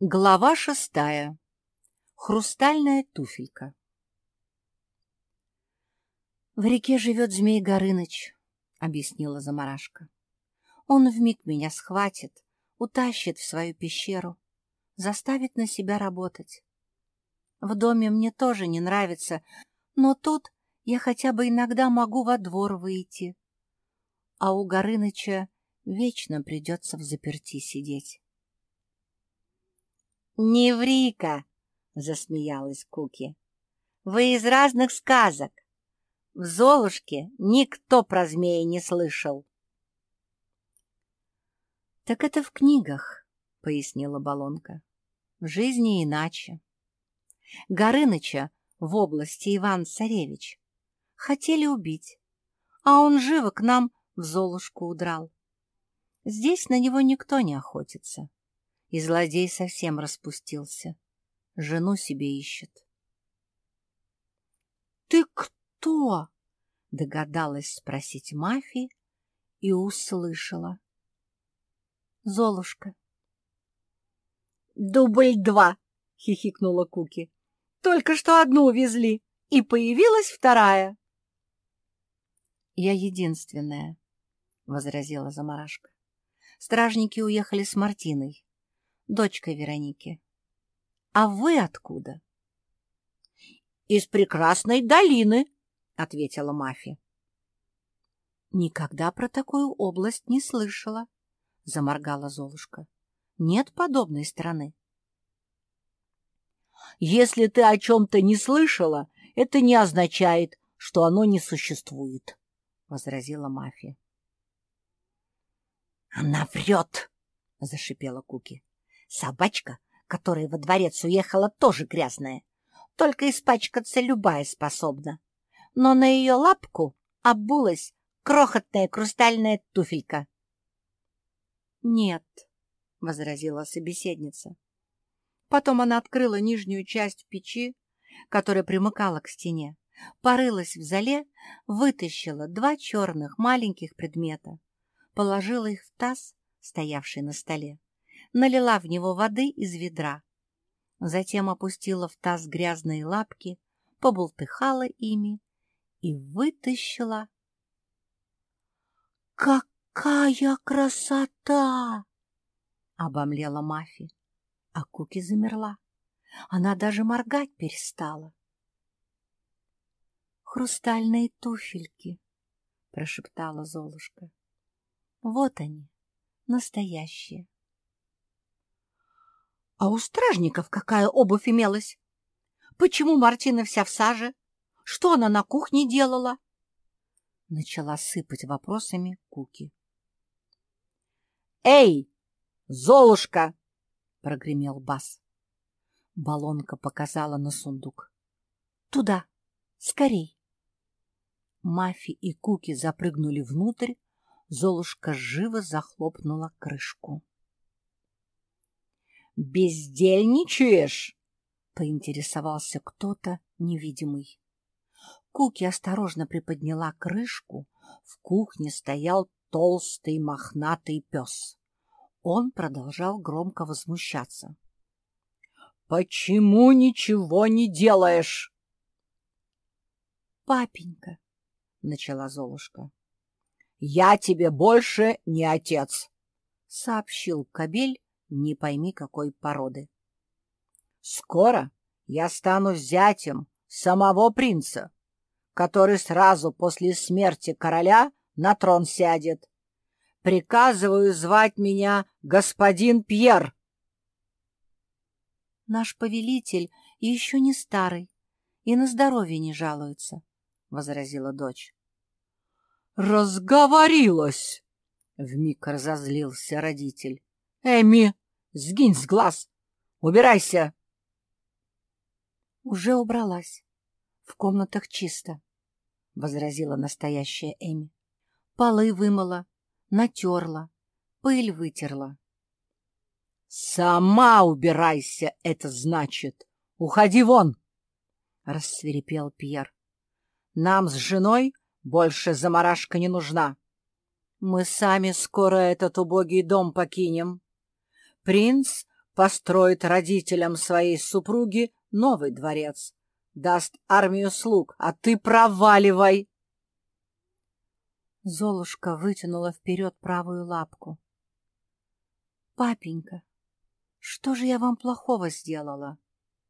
Глава шестая. Хрустальная туфелька. «В реке живет змей Горыныч», — объяснила Замарашка. «Он вмиг меня схватит, утащит в свою пещеру, заставит на себя работать. В доме мне тоже не нравится, но тут я хотя бы иногда могу во двор выйти. А у Горыныча вечно придется в заперти сидеть». «Не ври-ка!» — засмеялась Куки. «Вы из разных сказок. В Золушке никто про змея не слышал». «Так это в книгах», — пояснила Балонка. «В жизни иначе. Горыныча в области Иван-Царевич хотели убить, а он живо к нам в Золушку удрал. Здесь на него никто не охотится и злодей совсем распустился. Жену себе ищет. — Ты кто? — догадалась спросить Мафи и услышала. — Золушка. — Дубль два! — хихикнула Куки. — Только что одну увезли, и появилась вторая. — Я единственная, — возразила Замарашка. Стражники уехали с Мартиной дочкой Вероники. А вы откуда? — Из прекрасной долины, — ответила Мафи. — Никогда про такую область не слышала, — заморгала Золушка. — Нет подобной страны. — Если ты о чем-то не слышала, это не означает, что оно не существует, — возразила Мафи. — Она врет, — зашипела Куки. Собачка, которая во дворец уехала, тоже грязная. Только испачкаться любая способна. Но на ее лапку обулась крохотная хрустальная туфелька. — Нет, — возразила собеседница. Потом она открыла нижнюю часть печи, которая примыкала к стене, порылась в зале, вытащила два черных маленьких предмета, положила их в таз, стоявший на столе, налила в него воды из ведра. Затем опустила в таз грязные лапки, побултыхала ими и вытащила. «Какая красота!» — обомлела Мафи, а Куки замерла. Она даже моргать перестала. «Хрустальные туфельки!» — прошептала Золушка. «Вот они, настоящие!» А у стражников какая обувь имелась? Почему Мартина вся в саже? Что она на кухне делала? Начала сыпать вопросами Куки. «Эй, Золушка!» — прогремел бас. Балонка показала на сундук. «Туда! Скорей!» Мафи и Куки запрыгнули внутрь, Золушка живо захлопнула крышку. «Бездельничаешь?» — поинтересовался кто-то невидимый. Куки осторожно приподняла крышку. В кухне стоял толстый мохнатый пес. Он продолжал громко возмущаться. «Почему ничего не делаешь?» «Папенька», — начала Золушка. «Я тебе больше не отец», — сообщил кобель не пойми какой породы. «Скоро я стану зятем самого принца, который сразу после смерти короля на трон сядет. Приказываю звать меня господин Пьер». «Наш повелитель еще не старый и на здоровье не жалуется», — возразила дочь. «Разговорилась!» — вмиг разозлился родитель. «Эми, сгинь с глаз! Убирайся!» «Уже убралась. В комнатах чисто», — возразила настоящая Эми. «Полы вымыла, натерла, пыль вытерла». «Сама убирайся, это значит! Уходи вон!» — рассверепел Пьер. «Нам с женой больше заморашка не нужна. Мы сами скоро этот убогий дом покинем». Принц построит родителям своей супруги новый дворец, даст армию слуг, а ты проваливай. Золушка вытянула вперед правую лапку. — Папенька, что же я вам плохого сделала?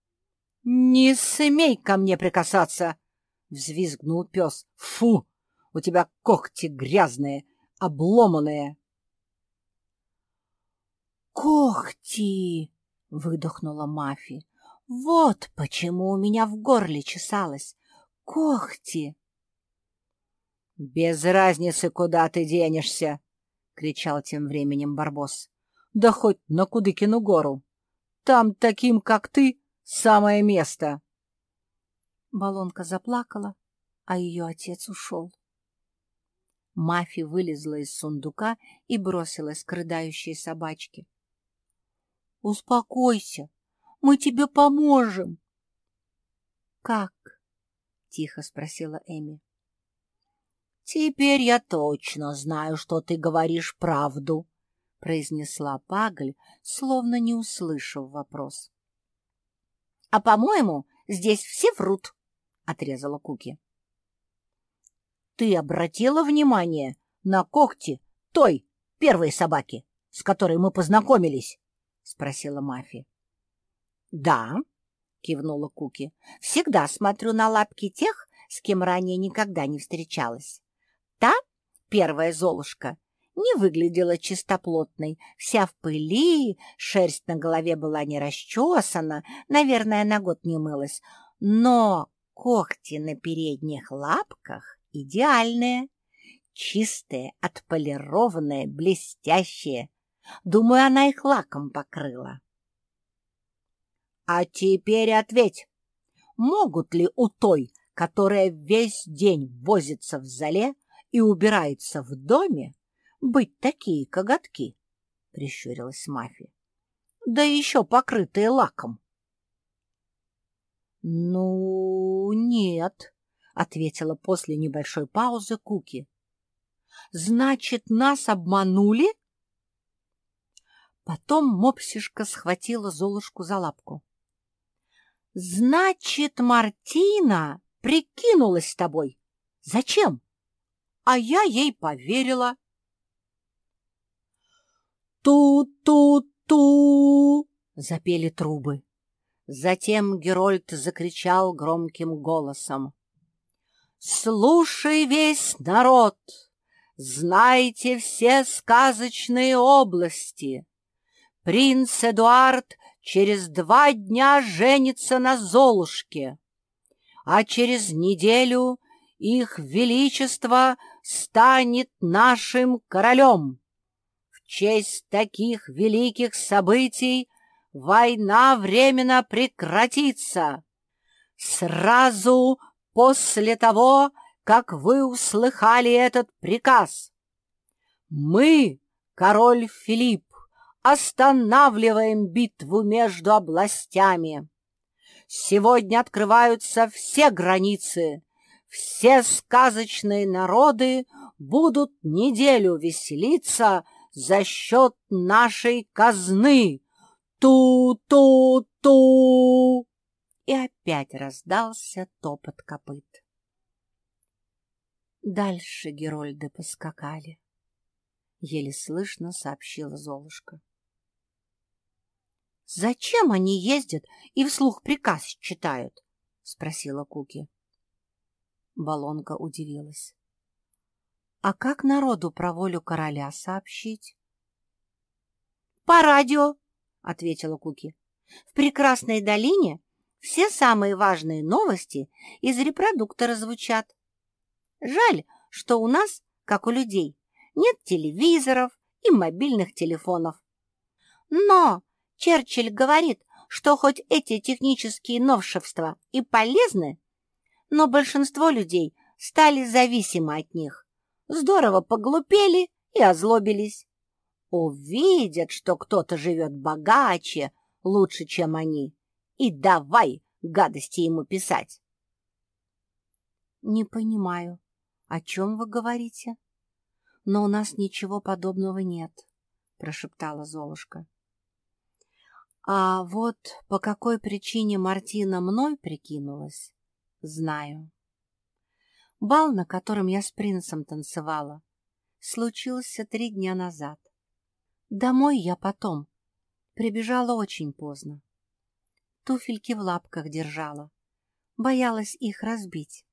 — Не смей ко мне прикасаться! — взвизгнул пес. — Фу! У тебя когти грязные, обломанные. «Когти!» — выдохнула Мафи. «Вот почему у меня в горле чесалось. Когти!» «Без разницы, куда ты денешься!» — кричал тем временем Барбос. «Да хоть на Кудыкину гору! Там таким, как ты, самое место!» Балонка заплакала, а ее отец ушел. Мафи вылезла из сундука и бросилась к рыдающей собачке. «Успокойся, мы тебе поможем!» «Как?» — тихо спросила Эми. «Теперь я точно знаю, что ты говоришь правду», — произнесла Пагль, словно не услышав вопрос. «А, по-моему, здесь все врут», — отрезала Куки. Ты обратила внимание на когти той первой собаки, с которой мы познакомились? — спросила Мафи. — Да, — кивнула Куки. — Всегда смотрю на лапки тех, с кем ранее никогда не встречалась. Та, первая Золушка, не выглядела чистоплотной, вся в пыли, шерсть на голове была не расчесана, наверное, на год не мылась, но когти на передних лапках идеальные, чистые, отполированные, блестящие. Думаю, она их лаком покрыла. А теперь ответь, могут ли у той, которая весь день возится в зале и убирается в доме, быть такие коготки? — прищурилась Мафи. — Да еще покрытые лаком. — Ну, нет, ответила после небольшой паузы Куки. Значит, нас обманули? Потом мопсишка схватила Золушку за лапку. Значит, Мартина прикинулась с тобой. Зачем? А я ей поверила. Ту-ту-ту! запели трубы. Затем Герольд закричал громким голосом. Слушай весь народ, знайте все сказочные области. Принц Эдуард через два дня женится на Золушке, а через неделю их величество станет нашим королем. В честь таких великих событий война временно прекратится. Сразу после того, как вы услыхали этот приказ. Мы, король Филипп, останавливаем битву между областями. Сегодня открываются все границы, все сказочные народы будут неделю веселиться за счет нашей казны. Ту-ту-ту! и опять раздался топот копыт. Дальше Герольды поскакали. Еле слышно сообщила Золушка. — Зачем они ездят и вслух приказ читают? — спросила Куки. Балонка удивилась. — А как народу про волю короля сообщить? — По радио, — ответила Куки. — В прекрасной долине все самые важные новости из репродуктора звучат. Жаль, что у нас, как у людей, нет телевизоров и мобильных телефонов. Но Черчилль говорит, что хоть эти технические новшества и полезны, но большинство людей стали зависимы от них, здорово поглупели и озлобились. Увидят, что кто-то живет богаче, лучше, чем они, и давай гадости ему писать. — Не понимаю, о чем вы говорите? Но у нас ничего подобного нет, — прошептала Золушка. А вот по какой причине Мартина мной прикинулась, знаю. Бал, на котором я с принцем танцевала, случился три дня назад. Домой я потом прибежала очень поздно. Туфельки в лапках держала, боялась их разбить.